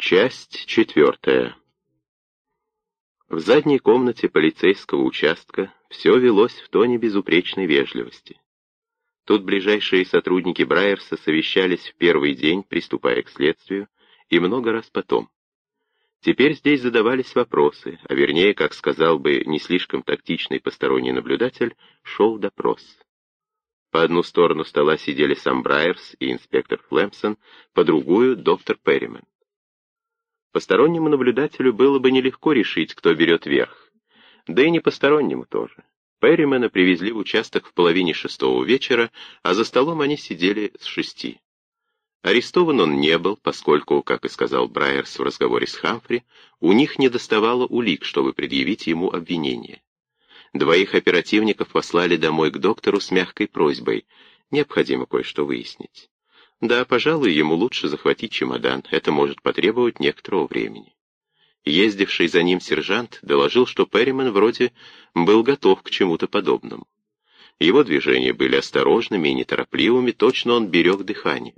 Часть четвертая. В задней комнате полицейского участка все велось в тоне безупречной вежливости. Тут ближайшие сотрудники Брайерса совещались в первый день, приступая к следствию, и много раз потом. Теперь здесь задавались вопросы, а вернее, как сказал бы не слишком тактичный посторонний наблюдатель, шел допрос. По одну сторону стола сидели сам Брайерс и инспектор Флемсон, по другую — доктор Перримен. Постороннему наблюдателю было бы нелегко решить, кто берет верх. Да и не постороннему тоже. Перримена привезли в участок в половине шестого вечера, а за столом они сидели с шести. Арестован он не был, поскольку, как и сказал Брайерс в разговоре с Хамфри, у них не доставало улик, чтобы предъявить ему обвинение. Двоих оперативников послали домой к доктору с мягкой просьбой. Необходимо кое-что выяснить. Да, пожалуй, ему лучше захватить чемодан, это может потребовать некоторого времени. Ездивший за ним сержант доложил, что Перриман вроде был готов к чему-то подобному. Его движения были осторожными и неторопливыми, точно он берег дыхание.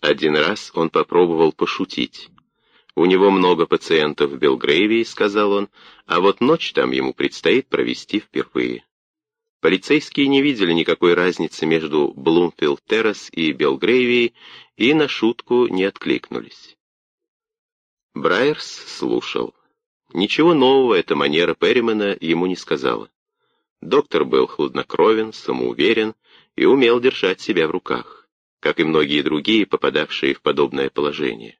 Один раз он попробовал пошутить. «У него много пациентов в Белгрейвии», — сказал он, «а вот ночь там ему предстоит провести впервые». Полицейские не видели никакой разницы между Блумфилд-Террас и Белгрейвией и на шутку не откликнулись. Брайерс слушал. Ничего нового эта манера Перримана ему не сказала. Доктор был хладнокровен, самоуверен и умел держать себя в руках, как и многие другие, попадавшие в подобное положение.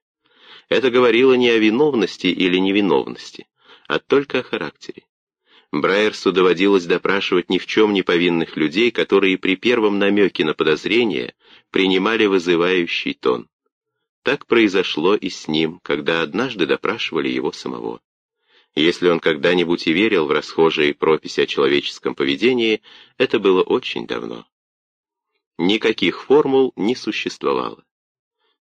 Это говорило не о виновности или невиновности, а только о характере. Брайерсу доводилось допрашивать ни в чем не повинных людей, которые при первом намеке на подозрение принимали вызывающий тон. Так произошло и с ним, когда однажды допрашивали его самого. Если он когда-нибудь и верил в расхожие прописи о человеческом поведении, это было очень давно. Никаких формул не существовало.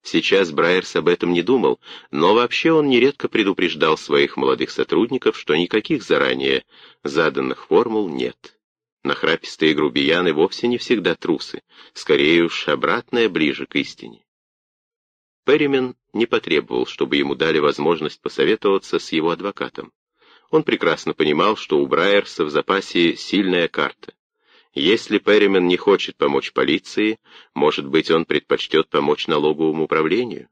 Сейчас Брайерс об этом не думал, но вообще он нередко предупреждал своих молодых сотрудников, что никаких заранее заданных формул нет. Нахрапистые грубияны вовсе не всегда трусы, скорее уж обратное ближе к истине. Перримен не потребовал, чтобы ему дали возможность посоветоваться с его адвокатом. Он прекрасно понимал, что у Брайерса в запасе сильная карта. Если Перримен не хочет помочь полиции, может быть, он предпочтет помочь налоговому управлению?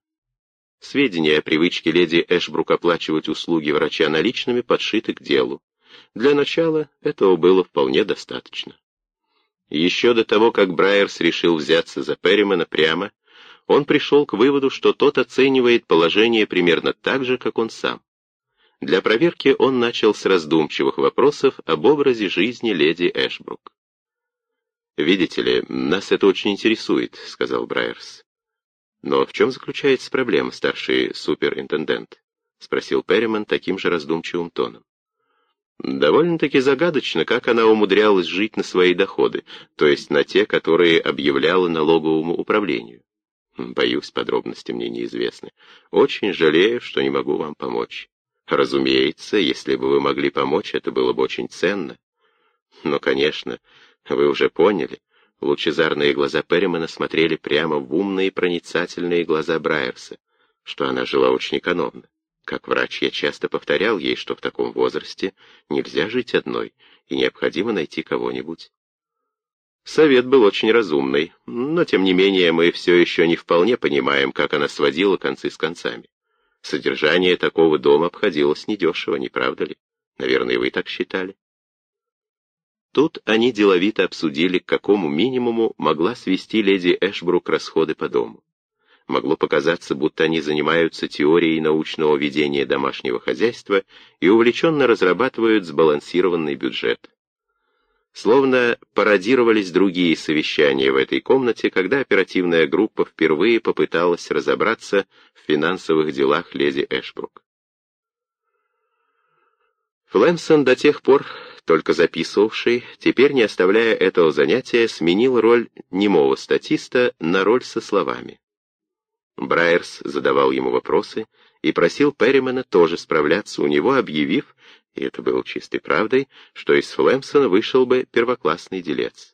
Сведения о привычке леди Эшбрук оплачивать услуги врача наличными подшиты к делу. Для начала этого было вполне достаточно. Еще до того, как Брайерс решил взяться за Перримена прямо, он пришел к выводу, что тот оценивает положение примерно так же, как он сам. Для проверки он начал с раздумчивых вопросов об образе жизни леди Эшбрук. «Видите ли, нас это очень интересует», — сказал Брайерс. «Но в чем заключается проблема, старший суперинтендент?» — спросил Перриман таким же раздумчивым тоном. Довольно-таки загадочно, как она умудрялась жить на свои доходы, то есть на те, которые объявляла налоговому управлению. Боюсь, подробности мне неизвестны. Очень жалею, что не могу вам помочь. Разумеется, если бы вы могли помочь, это было бы очень ценно. Но, конечно, вы уже поняли. Лучезарные глаза Перримана смотрели прямо в умные проницательные глаза Брайерса, что она жила очень экономно. Как врач я часто повторял ей, что в таком возрасте нельзя жить одной, и необходимо найти кого-нибудь. Совет был очень разумный, но тем не менее мы все еще не вполне понимаем, как она сводила концы с концами. Содержание такого дома обходилось недешево, не правда ли? Наверное, вы так считали. Тут они деловито обсудили, к какому минимуму могла свести леди Эшбрук расходы по дому. Могло показаться, будто они занимаются теорией научного ведения домашнего хозяйства и увлеченно разрабатывают сбалансированный бюджет. Словно пародировались другие совещания в этой комнате, когда оперативная группа впервые попыталась разобраться в финансовых делах леди Эшбрук. Флемсон до тех пор только записывавший, теперь, не оставляя этого занятия, сменил роль немого статиста на роль со словами. Брайерс задавал ему вопросы и просил Перримана тоже справляться у него, объявив, и это было чистой правдой, что из Флемсона вышел бы первоклассный делец.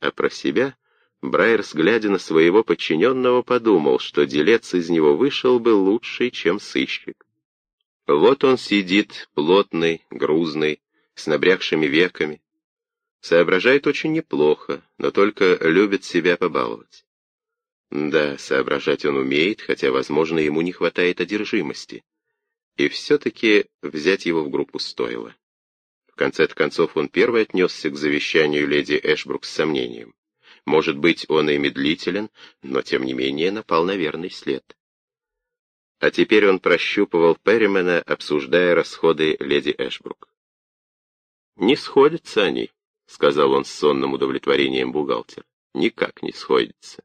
А про себя Брайерс, глядя на своего подчиненного, подумал, что делец из него вышел бы лучший, чем сыщик. Вот он сидит, плотный, грузный, с набрякшими веками. Соображает очень неплохо, но только любит себя побаловать. Да, соображать он умеет, хотя, возможно, ему не хватает одержимости. И все-таки взять его в группу стоило. В конце концов, он первый отнесся к завещанию леди Эшбрук с сомнением. Может быть, он и медлителен, но, тем не менее, напал на верный след. А теперь он прощупывал Перримена, обсуждая расходы леди Эшбрук. «Не сходятся они», — сказал он с сонным удовлетворением бухгалтер. «Никак не сходятся».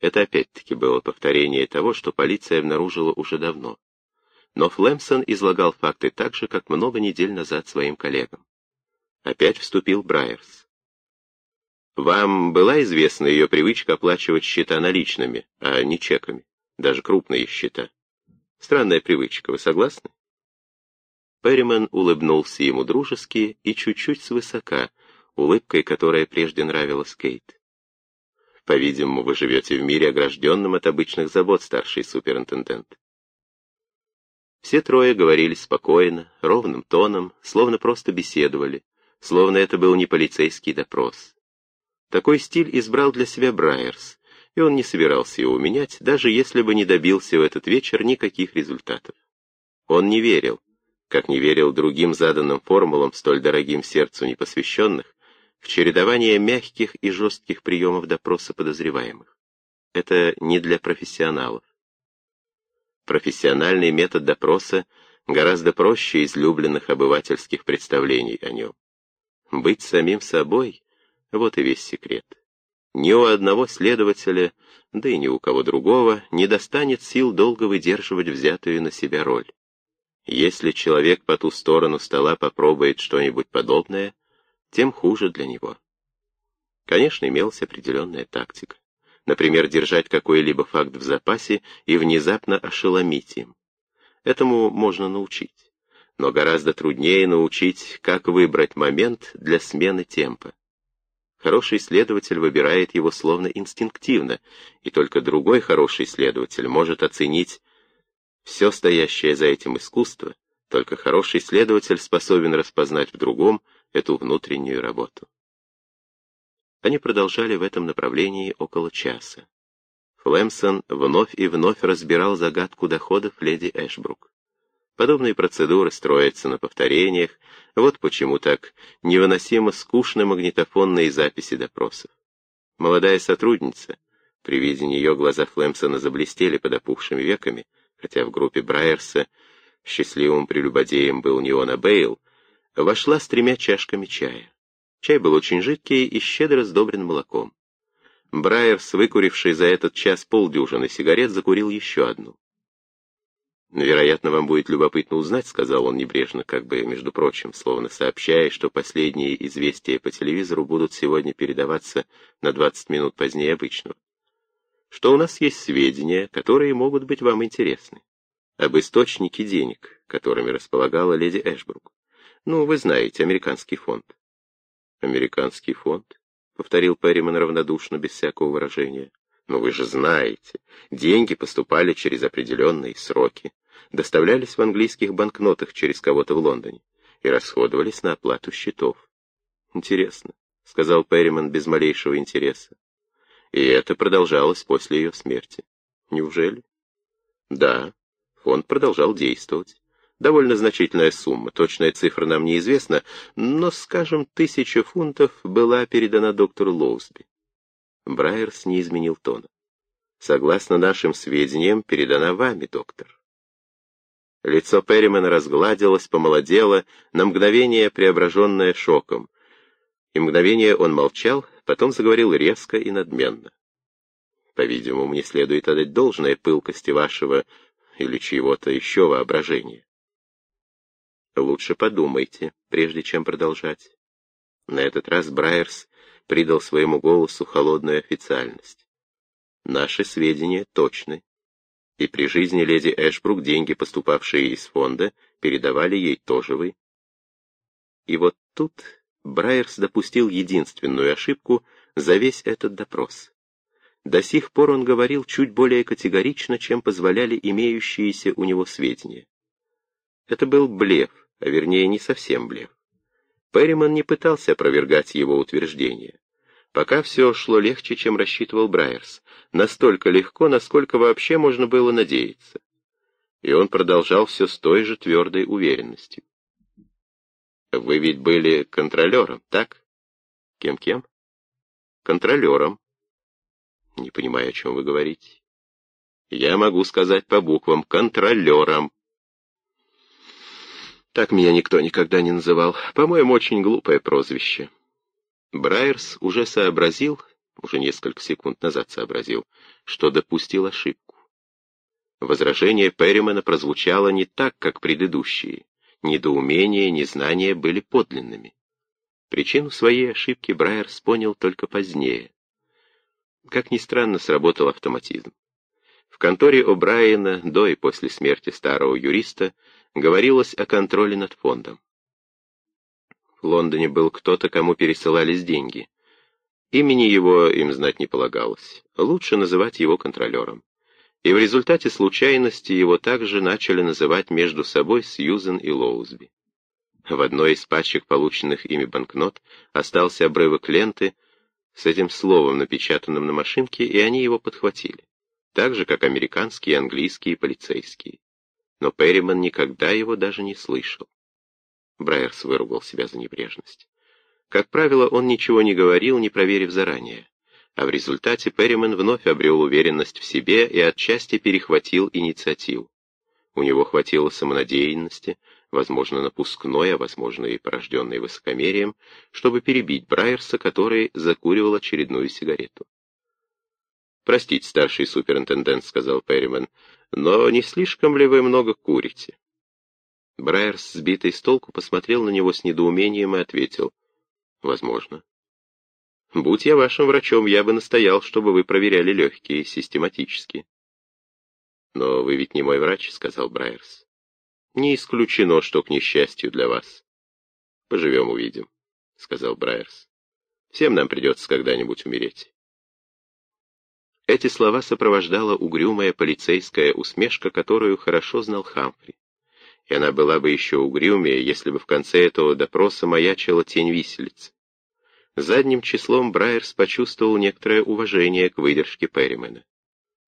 Это опять-таки было повторение того, что полиция обнаружила уже давно. Но Флемсон излагал факты так же, как много недель назад своим коллегам. Опять вступил Брайерс. Вам была известна ее привычка оплачивать счета наличными, а не чеками, даже крупные счета? Странная привычка, вы согласны? Перриман улыбнулся ему дружески и чуть-чуть свысока, улыбкой, которая прежде нравилась Кейт. По-видимому, вы живете в мире, огражденном от обычных забот, старший суперинтендент. Все трое говорили спокойно, ровным тоном, словно просто беседовали, словно это был не полицейский допрос. Такой стиль избрал для себя Брайерс, и он не собирался его менять, даже если бы не добился в этот вечер никаких результатов. Он не верил, как не верил другим заданным формулам, столь дорогим сердцу непосвященных, в чередование мягких и жестких приемов допроса подозреваемых. Это не для профессионалов. Профессиональный метод допроса гораздо проще излюбленных обывательских представлений о нем. Быть самим собой — вот и весь секрет. Ни у одного следователя, да и ни у кого другого, не достанет сил долго выдерживать взятую на себя роль. Если человек по ту сторону стола попробует что-нибудь подобное, тем хуже для него. Конечно, имелась определенная тактика. Например, держать какой-либо факт в запасе и внезапно ошеломить им. Этому можно научить. Но гораздо труднее научить, как выбрать момент для смены темпа. Хороший следователь выбирает его словно инстинктивно, и только другой хороший следователь может оценить все стоящее за этим искусство, только хороший следователь способен распознать в другом эту внутреннюю работу. Они продолжали в этом направлении около часа. Флемсон вновь и вновь разбирал загадку доходов леди Эшбрук. Подобные процедуры строятся на повторениях, вот почему так невыносимо скучны магнитофонные записи допросов. Молодая сотрудница, при виде нее глаза Флемсона заблестели под опухшими веками, хотя в группе Брайерса счастливым прелюбодеем был не он, а Бейл, вошла с тремя чашками чая. Чай был очень жидкий и щедро сдобрен молоком. Брайерс, выкуривший за этот час полдюжины сигарет, закурил еще одну. «Вероятно, вам будет любопытно узнать», — сказал он небрежно, как бы, между прочим, словно сообщая, что последние известия по телевизору будут сегодня передаваться на 20 минут позднее обычного. «Что у нас есть сведения, которые могут быть вам интересны. Об источнике денег, которыми располагала леди Эшбрук. Ну, вы знаете, американский фонд». «Американский фонд?» — повторил Перриман равнодушно, без всякого выражения. «Но вы же знаете, деньги поступали через определенные сроки доставлялись в английских банкнотах через кого-то в Лондоне и расходовались на оплату счетов. «Интересно», — сказал Перриман без малейшего интереса. «И это продолжалось после ее смерти. Неужели?» «Да, фонд продолжал действовать. Довольно значительная сумма, точная цифра нам неизвестна, но, скажем, тысяча фунтов была передана доктору Лоусби». Брайерс не изменил тона. «Согласно нашим сведениям, передана вами, доктор». Лицо Перримана разгладилось, помолодело, на мгновение преображенное шоком. И мгновение он молчал, потом заговорил резко и надменно. По-видимому, мне следует отдать должное пылкости вашего или чьего-то еще воображения. Лучше подумайте, прежде чем продолжать. На этот раз Брайерс придал своему голосу холодную официальность. Наши сведения точны и при жизни леди Эшбрук деньги, поступавшие из фонда, передавали ей тоже вы. И вот тут Брайерс допустил единственную ошибку, за весь этот допрос. До сих пор он говорил чуть более категорично, чем позволяли имеющиеся у него сведения. Это был блеф, а вернее не совсем блеф. Перриман не пытался опровергать его утверждение. Пока все шло легче, чем рассчитывал Брайерс. Настолько легко, насколько вообще можно было надеяться. И он продолжал все с той же твердой уверенностью. «Вы ведь были контролером, так?» «Кем-кем?» «Контролером». «Не понимаю, о чем вы говорите». «Я могу сказать по буквам «контролером». Так меня никто никогда не называл. По-моему, очень глупое прозвище. Брайерс уже сообразил, уже несколько секунд назад сообразил, что допустил ошибку. Возражение Перримана прозвучало не так, как предыдущие. Недоумение, незнание были подлинными. Причину своей ошибки Брайерс понял только позднее. Как ни странно, сработал автоматизм. В конторе О'Брайена до и после смерти старого юриста говорилось о контроле над фондом. В Лондоне был кто-то, кому пересылались деньги. Имени его им знать не полагалось. Лучше называть его контролером. И в результате случайности его также начали называть между собой Сьюзен и Лоузби. В одной из пачек, полученных ими банкнот, остался обрывок ленты с этим словом, напечатанным на машинке, и они его подхватили. Так же, как американские и английские полицейские но Перриман никогда его даже не слышал. Брайерс выругал себя за небрежность. Как правило, он ничего не говорил, не проверив заранее. А в результате Перриман вновь обрел уверенность в себе и отчасти перехватил инициативу. У него хватило самонадеянности, возможно, напускной, а возможно и порожденной высокомерием, чтобы перебить Брайерса, который закуривал очередную сигарету. «Простите, старший суперинтендент», — сказал Перриман, но не слишком ли вы много курите?» Брайерс, сбитый с толку, посмотрел на него с недоумением и ответил. «Возможно». «Будь я вашим врачом, я бы настоял, чтобы вы проверяли легкие систематически». «Но вы ведь не мой врач», — сказал Брайерс. «Не исключено, что к несчастью для вас». «Поживем, увидим», — сказал Брайерс. «Всем нам придется когда-нибудь умереть». Эти слова сопровождала угрюмая полицейская усмешка, которую хорошо знал Хамфри. И она была бы еще угрюмее, если бы в конце этого допроса маячила тень виселицы. Задним числом Брайерс почувствовал некоторое уважение к выдержке Перримена.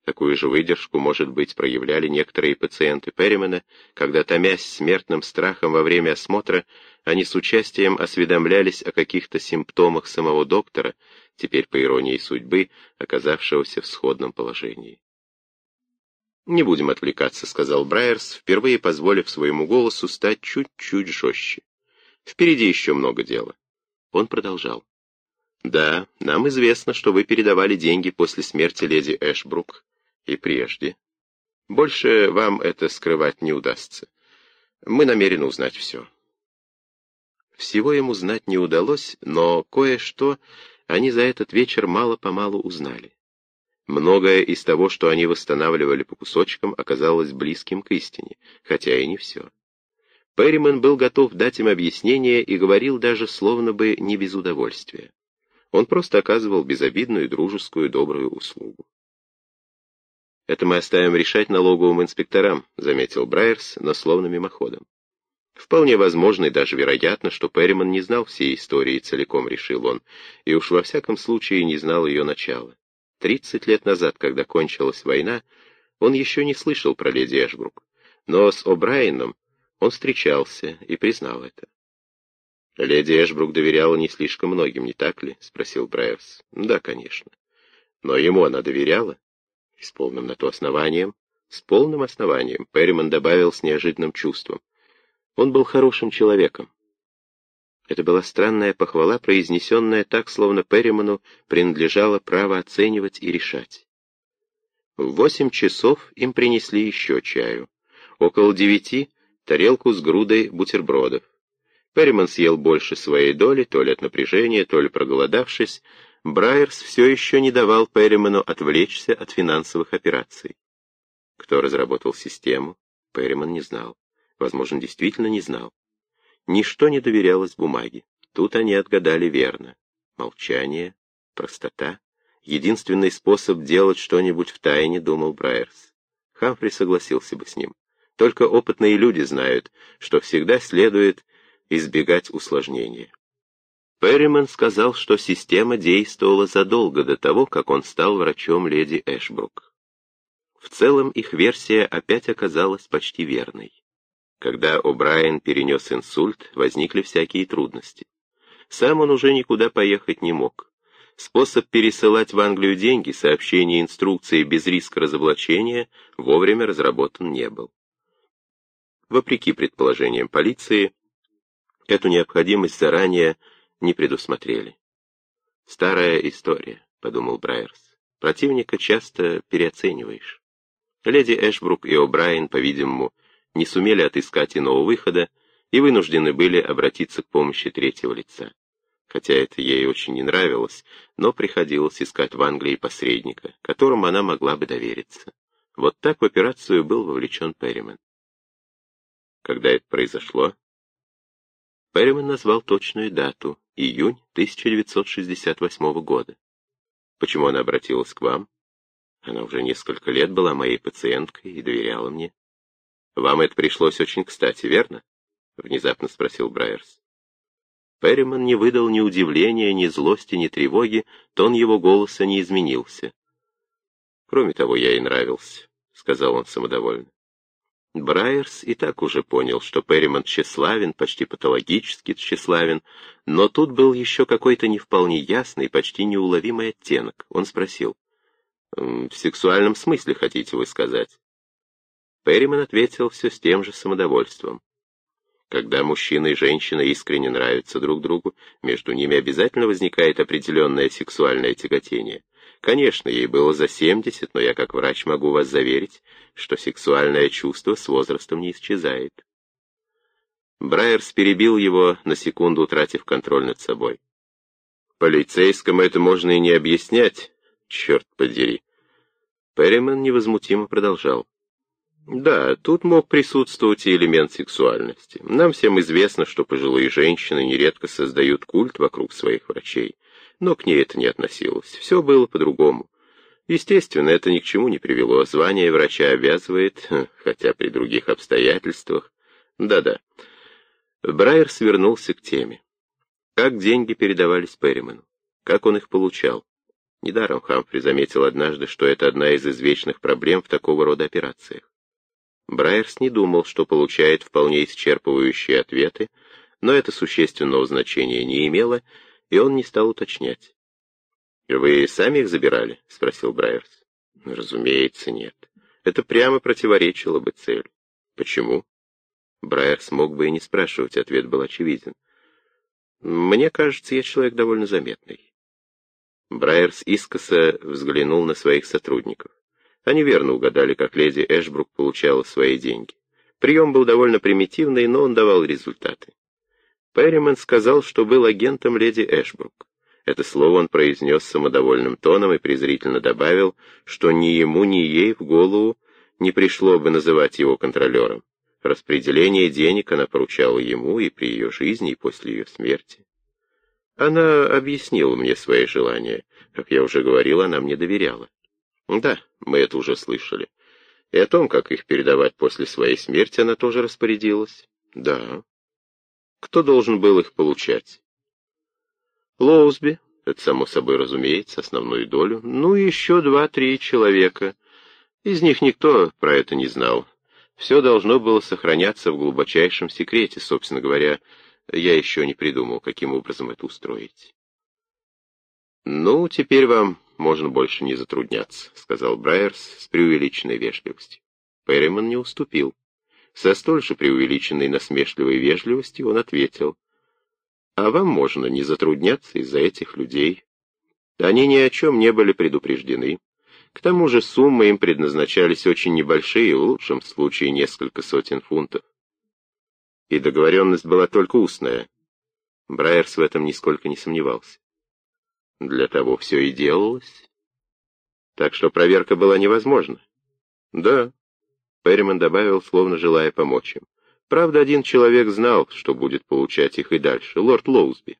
Такую же выдержку, может быть, проявляли некоторые пациенты Перримена, когда, томясь смертным страхом во время осмотра, они с участием осведомлялись о каких-то симптомах самого доктора, теперь, по иронии судьбы, оказавшегося в сходном положении. «Не будем отвлекаться», — сказал Брайерс, впервые позволив своему голосу стать чуть-чуть жестче. «Впереди еще много дела». Он продолжал. «Да, нам известно, что вы передавали деньги после смерти леди Эшбрук и прежде. Больше вам это скрывать не удастся. Мы намерены узнать все». Всего ему знать не удалось, но кое-что они за этот вечер мало-помалу узнали. Многое из того, что они восстанавливали по кусочкам, оказалось близким к истине, хотя и не все. Перриман был готов дать им объяснение и говорил даже словно бы не без удовольствия. Он просто оказывал безобидную, дружескую, добрую услугу. «Это мы оставим решать налоговым инспекторам», — заметил Брайерс, но словно мимоходом. Вполне возможно и даже вероятно, что Перриман не знал всей истории целиком, решил он, и уж во всяком случае не знал ее начала. Тридцать лет назад, когда кончилась война, он еще не слышал про леди Эшбрук, но с О'Брайеном он встречался и признал это. «Леди Эшбрук доверяла не слишком многим, не так ли?» — спросил Брайерс. «Да, конечно. Но ему она доверяла?» «И с полным на то основанием?» «С полным основанием», — Перриман добавил с неожиданным чувством. Он был хорошим человеком. Это была странная похвала, произнесенная так, словно Перриману принадлежало право оценивать и решать. В восемь часов им принесли еще чаю. Около девяти — тарелку с грудой бутербродов. Перриман съел больше своей доли, то ли от напряжения, то ли проголодавшись. Брайерс все еще не давал Перриману отвлечься от финансовых операций. Кто разработал систему, Перриман не знал возможно, действительно не знал. Ничто не доверялось бумаге. Тут они отгадали верно. Молчание, Простота — единственный способ делать что-нибудь в тайне, думал Брайерс. Хамфри согласился бы с ним. Только опытные люди знают, что всегда следует избегать усложнения. Перриман сказал, что система действовала задолго до того, как он стал врачом леди Эшбрук. В целом их версия опять оказалась почти верной. Когда О'Брайен перенес инсульт, возникли всякие трудности. Сам он уже никуда поехать не мог. Способ пересылать в Англию деньги, сообщения инструкции без риска разоблачения вовремя разработан не был. Вопреки предположениям полиции, эту необходимость заранее не предусмотрели. «Старая история», — подумал Брайерс. «Противника часто переоцениваешь». Леди Эшбрук и О'Брайен, по-видимому, не сумели отыскать иного выхода и вынуждены были обратиться к помощи третьего лица. Хотя это ей очень не нравилось, но приходилось искать в Англии посредника, которому она могла бы довериться. Вот так в операцию был вовлечен Перриман. Когда это произошло? Перриман назвал точную дату — июнь 1968 года. Почему она обратилась к вам? Она уже несколько лет была моей пациенткой и доверяла мне. Вам это пришлось очень кстати, верно? Внезапно спросил Брайерс. Перриман не выдал ни удивления, ни злости, ни тревоги, тон его голоса не изменился. Кроме того, я ей нравился, — сказал он самодовольно. Брайерс и так уже понял, что Перриман тщеславен, почти патологически тщеславен, но тут был еще какой-то не вполне ясный, почти неуловимый оттенок. Он спросил, «В сексуальном смысле, хотите вы сказать?» Перриман ответил все с тем же самодовольством. Когда мужчина и женщина искренне нравятся друг другу, между ними обязательно возникает определенное сексуальное тяготение. Конечно, ей было за 70, но я как врач могу вас заверить, что сексуальное чувство с возрастом не исчезает. Брайерс перебил его, на секунду утратив контроль над собой. Полицейскому это можно и не объяснять, черт подери. Перриман невозмутимо продолжал. Да, тут мог присутствовать и элемент сексуальности. Нам всем известно, что пожилые женщины нередко создают культ вокруг своих врачей но к ней это не относилось. Все было по-другому. Естественно, это ни к чему не привело. Звание врача обязывает, хотя при других обстоятельствах. Да-да. Брайер свернулся к теме. Как деньги передавались Перриману? Как он их получал? Недаром Хамфри заметил однажды, что это одна из извечных проблем в такого рода операциях. Брайерс не думал, что получает вполне исчерпывающие ответы, но это существенного значения не имело, и он не стал уточнять. «Вы сами их забирали?» — спросил Брайерс. «Разумеется, нет. Это прямо противоречило бы цели. Почему?» Брайерс мог бы и не спрашивать, ответ был очевиден. «Мне кажется, я человек довольно заметный». Брайерс искоса взглянул на своих сотрудников. Они верно угадали, как леди Эшбрук получала свои деньги. Прием был довольно примитивный, но он давал результаты. Перриман сказал, что был агентом леди Эшбрук. Это слово он произнес самодовольным тоном и презрительно добавил, что ни ему, ни ей в голову не пришло бы называть его контролером. Распределение денег она поручала ему и при ее жизни, и после ее смерти. Она объяснила мне свои желания. Как я уже говорил, она мне доверяла. Да, мы это уже слышали. И о том, как их передавать после своей смерти, она тоже распорядилась. Да. Кто должен был их получать? Лоузби, это само собой разумеется, основную долю, ну еще два-три человека. Из них никто про это не знал. Все должно было сохраняться в глубочайшем секрете, собственно говоря, я еще не придумал, каким образом это устроить. «Ну, теперь вам можно больше не затрудняться», — сказал Брайерс с преувеличенной вежливостью. Перриман не уступил. Со столь же преувеличенной насмешливой вежливостью он ответил, «А вам можно не затрудняться из-за этих людей. Они ни о чем не были предупреждены. К тому же суммы им предназначались очень небольшие, в лучшем случае несколько сотен фунтов. И договоренность была только устная. Брайерс в этом нисколько не сомневался. Для того все и делалось. Так что проверка была невозможна. Да, Перриман добавил, словно желая помочь им. Правда, один человек знал, что будет получать их и дальше, лорд Лоузби.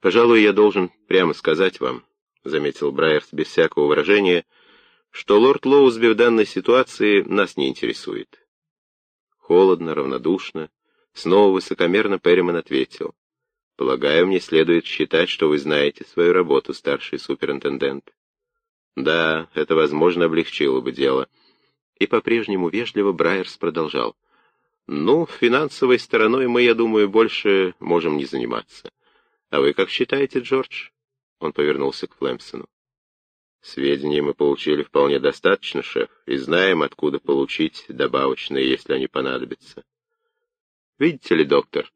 «Пожалуй, я должен прямо сказать вам», — заметил Брайерс без всякого выражения, «что лорд Лоузби в данной ситуации нас не интересует». Холодно, равнодушно, снова высокомерно Перриман ответил. «Полагаю, мне следует считать, что вы знаете свою работу, старший суперинтендент». «Да, это, возможно, облегчило бы дело». И по-прежнему вежливо Брайерс продолжал. «Ну, финансовой стороной мы, я думаю, больше можем не заниматься. А вы как считаете, Джордж?» Он повернулся к Флемсону. «Сведений мы получили вполне достаточно, шеф, и знаем, откуда получить добавочные, если они понадобятся. Видите ли, доктор,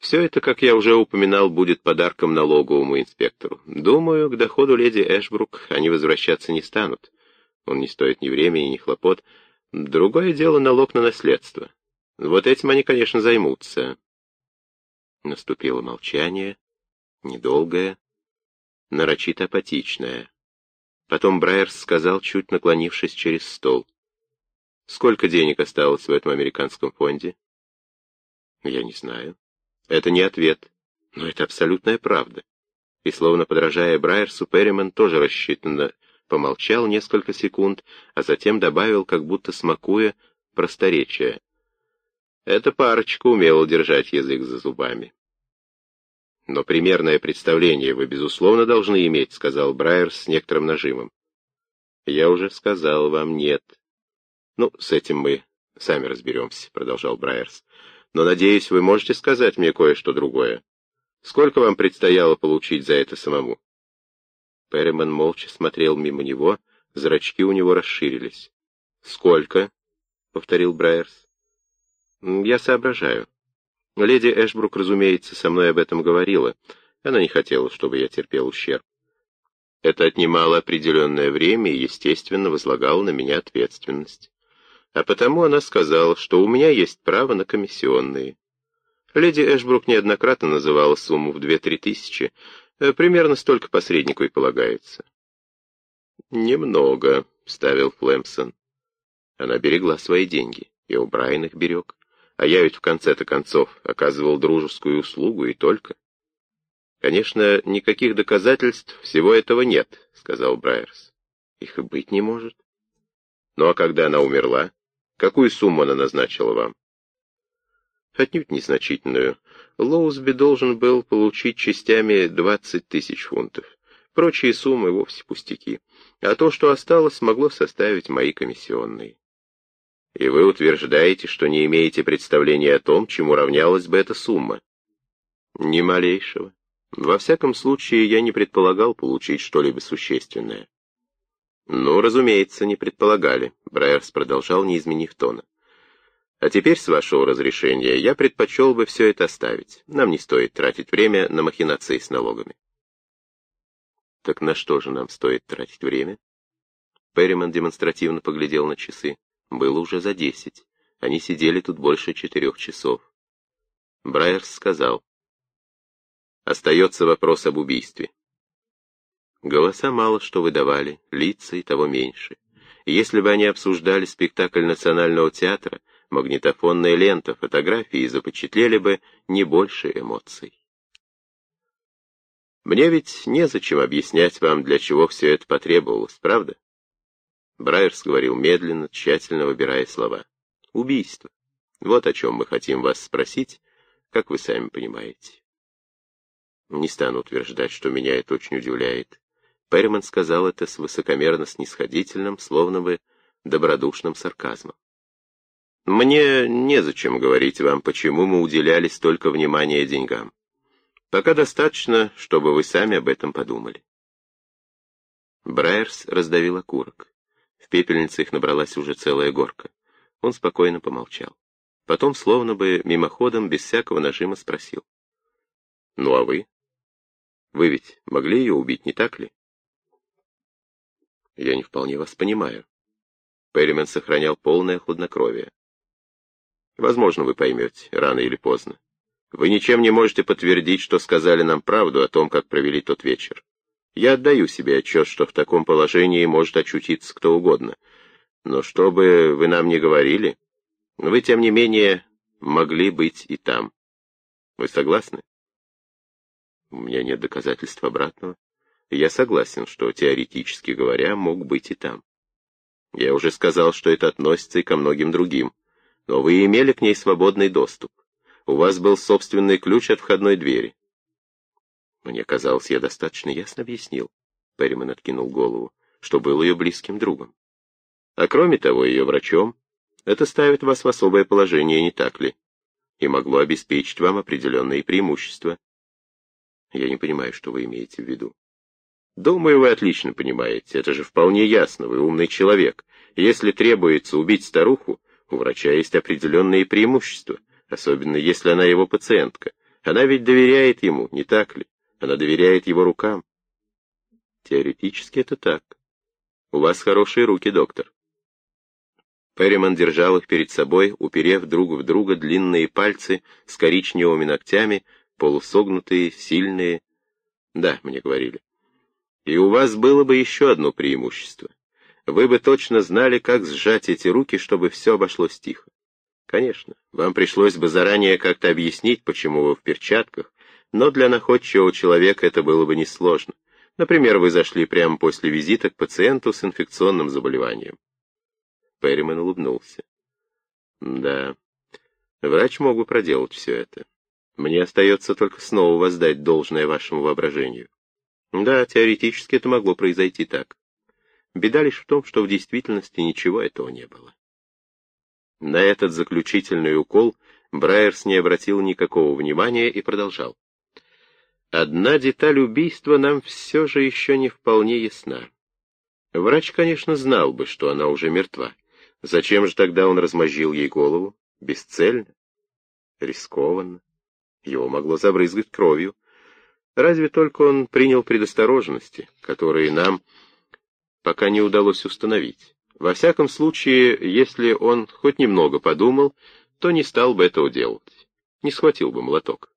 все это, как я уже упоминал, будет подарком налоговому инспектору. Думаю, к доходу леди Эшбрук они возвращаться не станут. Он не стоит ни времени, ни хлопот. Другое дело налог на наследство. Вот этим они, конечно, займутся. Наступило молчание, недолгое, нарочито апатичное. Потом Брайерс сказал, чуть наклонившись через стол. «Сколько денег осталось в этом американском фонде?» «Я не знаю». Это не ответ, но это абсолютная правда. И словно подражая Брайерсу, Перриман тоже рассчитанно помолчал несколько секунд, а затем добавил, как будто смакуя, просторечие. Эта парочка умела держать язык за зубами. «Но примерное представление вы, безусловно, должны иметь», — сказал Брайерс с некоторым нажимом. «Я уже сказал вам нет». «Ну, с этим мы сами разберемся», — продолжал Брайерс но, надеюсь, вы можете сказать мне кое-что другое. Сколько вам предстояло получить за это самому?» Перриман молча смотрел мимо него, зрачки у него расширились. «Сколько?» — повторил Брайерс. «Я соображаю. Леди Эшбрук, разумеется, со мной об этом говорила. Она не хотела, чтобы я терпел ущерб. Это отнимало определенное время и, естественно, возлагало на меня ответственность а потому она сказала, что у меня есть право на комиссионные. Леди Эшбрук неоднократно называла сумму в две-три тысячи, э, примерно столько посреднику и полагается. «Немного», — ставил Флемсон. Она берегла свои деньги, и у Брайан их берег. А я ведь в конце-то концов оказывал дружескую услугу и только. «Конечно, никаких доказательств всего этого нет», — сказал Брайерс. «Их и быть не может». «Ну а когда она умерла?» Какую сумму она назначила вам? Отнюдь незначительную. Лоусби должен был получить частями 20 тысяч фунтов. Прочие суммы вовсе пустяки. А то, что осталось, могло составить мои комиссионные. И вы утверждаете, что не имеете представления о том, чему равнялась бы эта сумма? Ни малейшего. Во всяком случае, я не предполагал получить что-либо существенное. «Ну, разумеется, не предполагали», — Брайерс продолжал, не изменив тона. «А теперь, с вашего разрешения, я предпочел бы все это оставить. Нам не стоит тратить время на махинации с налогами». «Так на что же нам стоит тратить время?» Перриман демонстративно поглядел на часы. Было уже за десять. Они сидели тут больше четырех часов. Брайерс сказал. «Остается вопрос об убийстве. Голоса мало что выдавали, лица и того меньше. если бы они обсуждали спектакль Национального театра, магнитофонная лента, фотографии запечатлели бы не больше эмоций. Мне ведь незачем объяснять вам, для чего все это потребовалось, правда? Брайерс говорил медленно, тщательно выбирая слова. Убийство. Вот о чем мы хотим вас спросить, как вы сами понимаете. Не стану утверждать, что меня это очень удивляет. Перриман сказал это с высокомерно-снисходительным, словно бы добродушным сарказмом. «Мне незачем говорить вам, почему мы уделяли столько внимания деньгам. Пока достаточно, чтобы вы сами об этом подумали». Брайерс раздавил окурок. В пепельнице их набралась уже целая горка. Он спокойно помолчал. Потом, словно бы мимоходом, без всякого нажима спросил. «Ну а вы? Вы ведь могли ее убить, не так ли?» Я не вполне вас понимаю. Перримен сохранял полное хладнокровие. Возможно, вы поймете, рано или поздно. Вы ничем не можете подтвердить, что сказали нам правду о том, как провели тот вечер. Я отдаю себе отчет, что в таком положении может очутиться кто угодно. Но что бы вы нам ни говорили, вы, тем не менее, могли быть и там. Вы согласны? У меня нет доказательств обратного. Я согласен, что, теоретически говоря, мог быть и там. Я уже сказал, что это относится и ко многим другим. Но вы имели к ней свободный доступ. У вас был собственный ключ от входной двери. Мне казалось, я достаточно ясно объяснил. Перриман откинул голову, что был ее близким другом. А кроме того, ее врачом. Это ставит вас в особое положение, не так ли? И могло обеспечить вам определенные преимущества. Я не понимаю, что вы имеете в виду. Думаю, вы отлично понимаете. Это же вполне ясно. Вы умный человек. Если требуется убить старуху, у врача есть определенные преимущества, особенно если она его пациентка. Она ведь доверяет ему, не так ли? Она доверяет его рукам. Теоретически это так. У вас хорошие руки, доктор. Перриман держал их перед собой, уперев друг в друга длинные пальцы с коричневыми ногтями, полусогнутые, сильные. Да, мне говорили. И у вас было бы еще одно преимущество. Вы бы точно знали, как сжать эти руки, чтобы все обошлось тихо. Конечно, вам пришлось бы заранее как-то объяснить, почему вы в перчатках, но для находчивого человека это было бы несложно. Например, вы зашли прямо после визита к пациенту с инфекционным заболеванием. Перриман улыбнулся. Да, врач мог бы проделать все это. Мне остается только снова воздать должное вашему воображению. Да, теоретически это могло произойти так. Беда лишь в том, что в действительности ничего этого не было. На этот заключительный укол Брайерс не обратил никакого внимания и продолжал. Одна деталь убийства нам все же еще не вполне ясна. Врач, конечно, знал бы, что она уже мертва. Зачем же тогда он размозжил ей голову? Бесцельно? Рискованно? Его могло забрызгать кровью. Разве только он принял предосторожности, которые нам пока не удалось установить. Во всяком случае, если он хоть немного подумал, то не стал бы этого делать, не схватил бы молоток.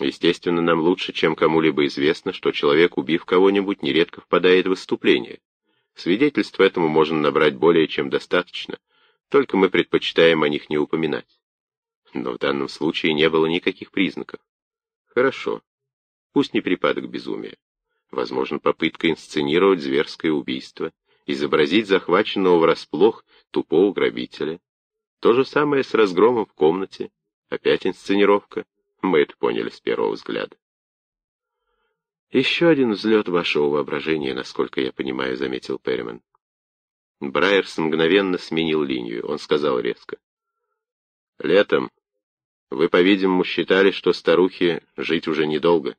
Естественно, нам лучше, чем кому-либо известно, что человек, убив кого-нибудь, нередко впадает в выступление. Свидетельств этому можно набрать более чем достаточно, только мы предпочитаем о них не упоминать. Но в данном случае не было никаких признаков. Хорошо. Пусть не припадок безумия. Возможно, попытка инсценировать зверское убийство, изобразить захваченного врасплох тупого грабителя. То же самое с разгромом в комнате. Опять инсценировка. Мы это поняли с первого взгляда. «Еще один взлет вашего воображения, насколько я понимаю», — заметил Перриман. Брайерс мгновенно сменил линию. Он сказал резко. «Летом вы, по-видимому, считали, что старухе жить уже недолго».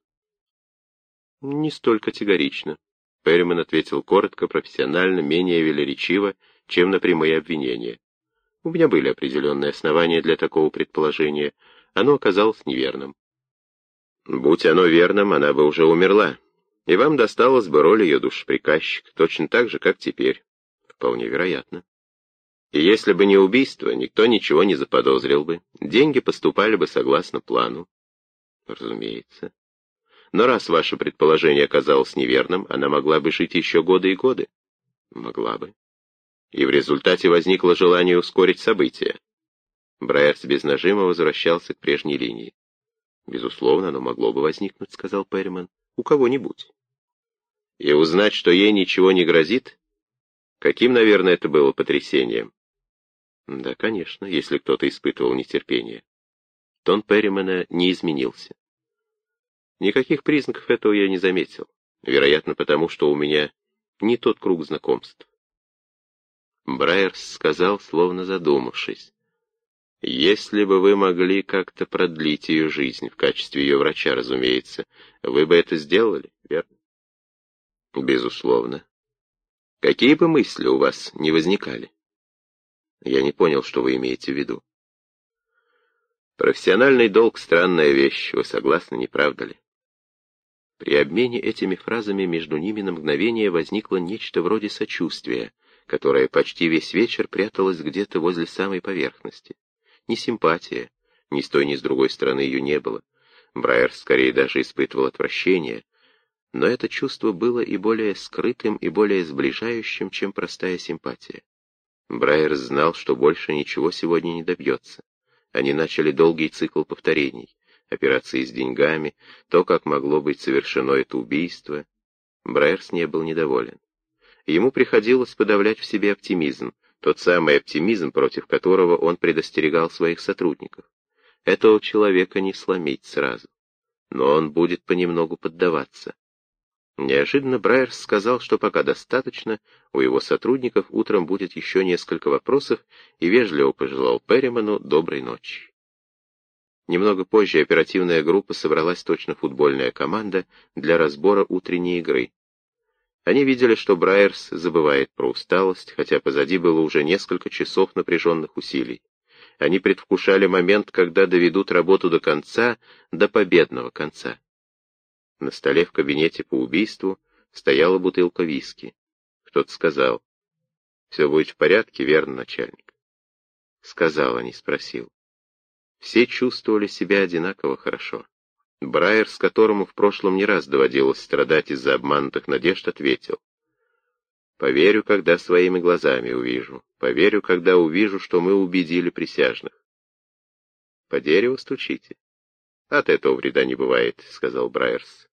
«Не столь категорично», — Перриман ответил коротко, профессионально, менее велеречиво, чем на прямые обвинения. «У меня были определенные основания для такого предположения, оно оказалось неверным. Будь оно верным, она бы уже умерла, и вам досталась бы роль ее душеприказчика, точно так же, как теперь. Вполне вероятно. И если бы не убийство, никто ничего не заподозрил бы, деньги поступали бы согласно плану. Разумеется. Но раз ваше предположение оказалось неверным, она могла бы жить еще годы и годы. Могла бы. И в результате возникло желание ускорить события. Брайерс без нажима возвращался к прежней линии. «Безусловно, оно могло бы возникнуть», — сказал Перриман, — «у кого-нибудь». «И узнать, что ей ничего не грозит? Каким, наверное, это было потрясением?» «Да, конечно, если кто-то испытывал нетерпение». Тон Перримана не изменился. Никаких признаков этого я не заметил. Вероятно, потому что у меня не тот круг знакомств. Брайерс сказал, словно задумавшись. Если бы вы могли как-то продлить ее жизнь, в качестве ее врача, разумеется, вы бы это сделали, верно? Безусловно. Какие бы мысли у вас не возникали? Я не понял, что вы имеете в виду. Профессиональный долг — странная вещь, вы согласны, не правда ли? При обмене этими фразами между ними на мгновение возникло нечто вроде сочувствия, которое почти весь вечер пряталось где-то возле самой поверхности. Ни симпатия, ни с той, ни с другой стороны ее не было. Брайер скорее даже испытывал отвращение, но это чувство было и более скрытым, и более сближающим, чем простая симпатия. Брайер знал, что больше ничего сегодня не добьется. Они начали долгий цикл повторений. Операции с деньгами, то, как могло быть совершено это убийство. Брайерс не был недоволен. Ему приходилось подавлять в себе оптимизм, тот самый оптимизм, против которого он предостерегал своих сотрудников. Этого человека не сломить сразу. Но он будет понемногу поддаваться. Неожиданно Брайерс сказал, что пока достаточно, у его сотрудников утром будет еще несколько вопросов и вежливо пожелал Перриману доброй ночи. Немного позже оперативная группа собралась точно футбольная команда для разбора утренней игры. Они видели, что Брайерс забывает про усталость, хотя позади было уже несколько часов напряженных усилий. Они предвкушали момент, когда доведут работу до конца, до победного конца. На столе в кабинете по убийству стояла бутылка виски. Кто-то сказал, «Все будет в порядке, верно, начальник?» Сказал, а не спросил. Все чувствовали себя одинаково хорошо. Брайер, с которому в прошлом не раз доводилось страдать из-за обманутых надежд, ответил. «Поверю, когда своими глазами увижу. Поверю, когда увижу, что мы убедили присяжных». «По дереву стучите». «От этого вреда не бывает», — сказал Брайерс.